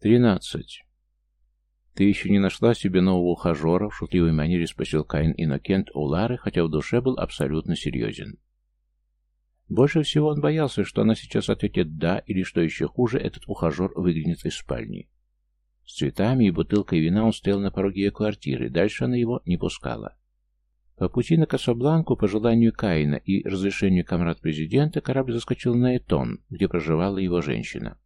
Тринадцать. «Ты еще не нашла себе нового ухажера?» — в шутливой манере спросил Каин Иннокент у Лары, хотя в душе был абсолютно серьезен. Больше всего он боялся, что она сейчас ответит «да» или, что еще хуже, этот ухажер выглянет из спальни. С цветами и бутылкой вина он стоял на пороге ее квартиры, дальше она его не пускала. По пути на Касабланку, по желанию Каина и разрешению комрад-президента, корабль заскочил на Этон, где проживала его женщина.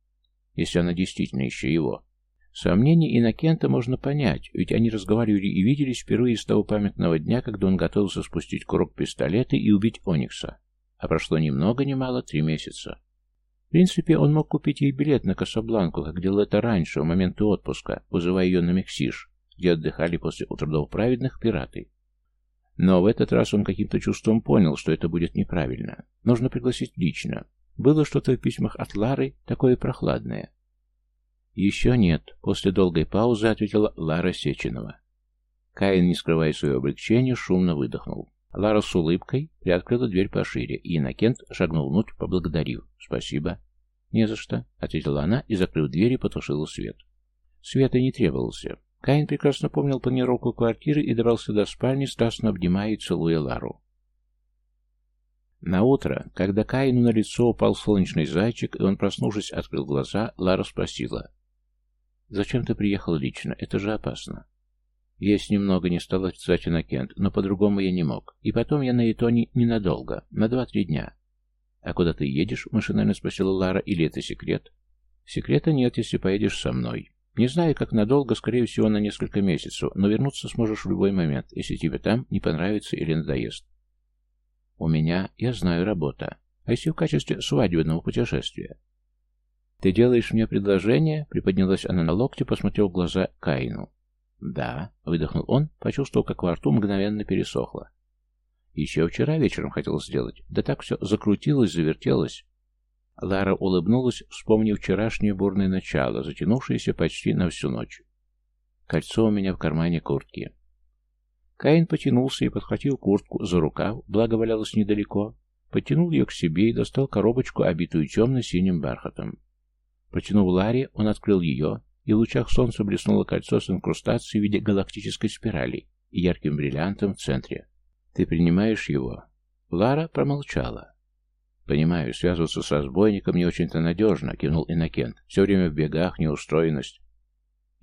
Если она действительно еще его. Сомнения Иннокента можно понять, ведь они разговаривали и виделись впервые с того памятного дня, когда он готовился спустить курок пистолета и убить Оникса. А прошло ни много ни мало три месяца. В принципе, он мог купить ей билет на Касабланку, как делал это раньше, в моменты отпуска, вызывая ее на Мексиш, где отдыхали после утрудов праведных пираты. Но в этот раз он каким-то чувством понял, что это будет неправильно. Нужно пригласить лично. Было что-то в письмах от Лары такое прохладное. «Еще нет», — после долгой паузы ответила Лара Сеченова. Каин, не скрывая своего облегчения, шумно выдохнул. Лара с улыбкой приоткрыла дверь пошире, и Иннокент шагнул внутрь, поблагодарив. «Спасибо». «Не за что», — ответила она и, закрыв дверь, потушила свет. Света не требовался. Каин прекрасно помнил планировку квартиры и добрался до спальни, страстно обнимая и целуя Лару. На утро, когда Каину на лицо упал солнечный зайчик, и он, проснувшись, открыл глаза, Лара спросила. «Зачем ты приехал лично? Это же опасно». Есть немного, не стал отрицать Иннокент, но по-другому я не мог. И потом я на Итоне ненадолго, на два-три дня. «А куда ты едешь?» — машинально спросила Лара. «Или это секрет?» «Секрета нет, если поедешь со мной. Не знаю, как надолго, скорее всего, на несколько месяцев, но вернуться сможешь в любой момент, если тебе там не понравится или надоест. У меня, я знаю, работа. А если в качестве свадебного путешествия? Ты делаешь мне предложение? Приподнялась она на локте, посмотрев в глаза Каину. Да, выдохнул он, почувствовал, как во рту мгновенно пересохло. Еще вчера вечером хотел сделать, да так все закрутилось, завертелось. Лара улыбнулась, вспомнив вчерашнее бурное начало, затянувшееся почти на всю ночь. Кольцо у меня в кармане куртки. Каин потянулся и, подхватил куртку за рукав, благо валялась недалеко, подтянул ее к себе и достал коробочку, обитую темно-синим бархатом. Протянув Ларе, он открыл ее, и в лучах солнца блеснуло кольцо с инкрустацией в виде галактической спирали и ярким бриллиантом в центре. «Ты принимаешь его?» Лара промолчала. «Понимаю, связываться со разбойником не очень-то надежно», — кивнул Иннокент. «Все время в бегах, неустроенность».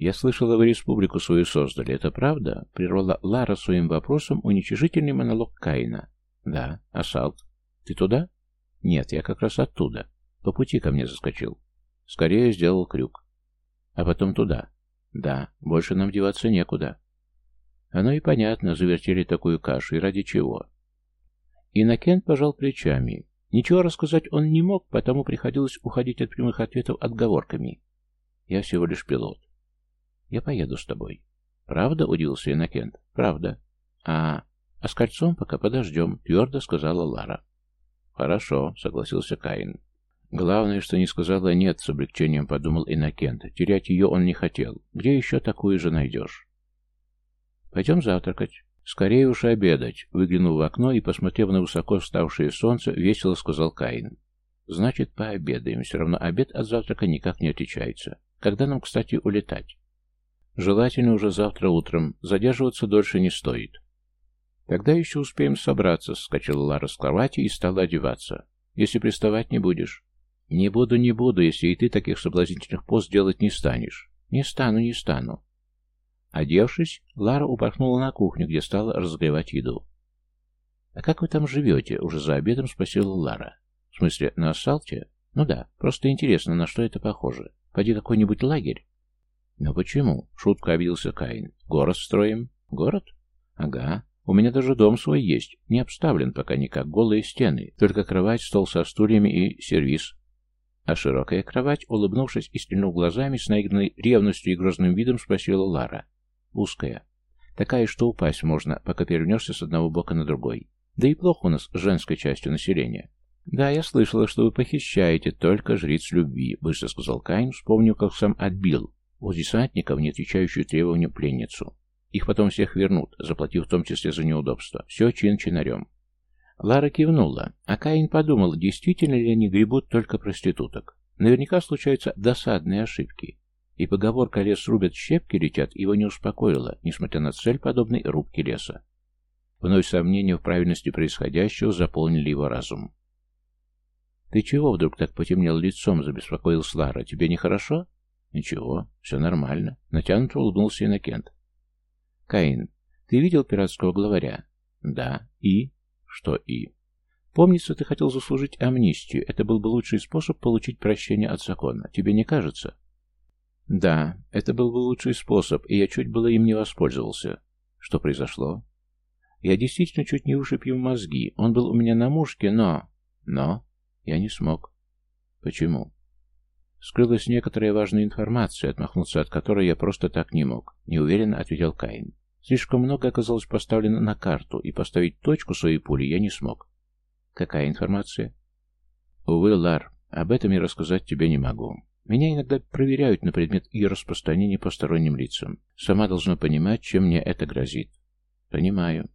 «Я слышала, вы республику свою создали. Это правда?» — прервала Лара своим вопросом уничижительный монолог Каина. «Да. Ассалт. Ты туда?» «Нет, я как раз оттуда. По пути ко мне заскочил. Скорее сделал крюк. А потом туда. Да, больше нам деваться некуда». Оно и понятно, завертели такую кашу, и ради чего. Иннокент пожал плечами. Ничего рассказать он не мог, потому приходилось уходить от прямых ответов отговорками. Я всего лишь пилот. Я поеду с тобой. Правда? Удивился Иннокент. Правда. А... А с кольцом пока подождем, твердо сказала Лара. Хорошо, согласился Каин. Главное, что не сказала «нет», с облегчением подумал Иннокент. Терять ее он не хотел. Где еще такую же найдешь? Пойдем завтракать. «Скорее уж обедать», — выглянув в окно и, посмотрев на высоко вставшее солнце, весело сказал Каин. «Значит, пообедаем. Все равно обед от завтрака никак не отличается. Когда нам, кстати, улетать?» «Желательно уже завтра утром. Задерживаться дольше не стоит». «Тогда еще успеем собраться», — скачала Лара с кровати и стала одеваться. «Если приставать не будешь». «Не буду, не буду, если и ты таких соблазнительных поз делать не станешь». «Не стану, не стану». Одевшись, Лара упорхнула на кухню, где стала разогревать еду. «А как вы там живете?» — уже за обедом спросила Лара. «В смысле, на ассалте?» «Ну да, просто интересно, на что это похоже. Пойди какой-нибудь лагерь?» «Но почему?» — шутка обиделся Каин. «Город строим?» «Город?» «Ага. У меня даже дом свой есть. Не обставлен пока никак. Голые стены. Только кровать, стол со стульями и сервиз. А широкая кровать, улыбнувшись и стрельнув глазами, с наигранной ревностью и грозным видом спросила Лара. Узкая. Такая, что упасть можно, пока перевернешься с одного бока на другой. Да и плохо у нас с женской частью населения. «Да, я слышала, что вы похищаете только жриц любви», — быстро сказал Каин, вспомнив, как сам отбил у десантников, не отвечающую требованию пленницу. Их потом всех вернут, заплатив в том числе за неудобство. Все чин-чинарем. Лара кивнула, а Каин подумал, действительно ли они гребут только проституток. Наверняка случаются досадные ошибки. И поговорка «лес рубят, щепки летят» его не успокоила, несмотря на цель подобной рубки леса. Вновь сомнения в правильности происходящего заполнили его разум. «Ты чего вдруг так потемнел лицом?» — забеспокоился Лара. «Тебе нехорошо?» «Ничего, все нормально», — натянуто улыбнулся Иннокент. «Каин, ты видел пиратского главаря?» «Да. И?» «Что «и»?» «Помнится, ты хотел заслужить амнистию. Это был бы лучший способ получить прощение от закона. Тебе не кажется?» «Да, это был бы лучший способ, и я чуть было им не воспользовался. Что произошло?» «Я действительно чуть не ушиб ему мозги. Он был у меня на мушке, но...» «Но?» «Я не смог». «Почему?» «Скрылась некоторая важная информация, отмахнуться от которой я просто так не мог», — неуверенно ответил Каин. «Слишком много оказалось поставлено на карту, и поставить точку своей пули я не смог». «Какая информация?» «Увы, Лар, об этом я рассказать тебе не могу. Меня иногда проверяют на предмет ее распространения посторонним лицам. Сама должна понимать, чем мне это грозит». «Понимаю.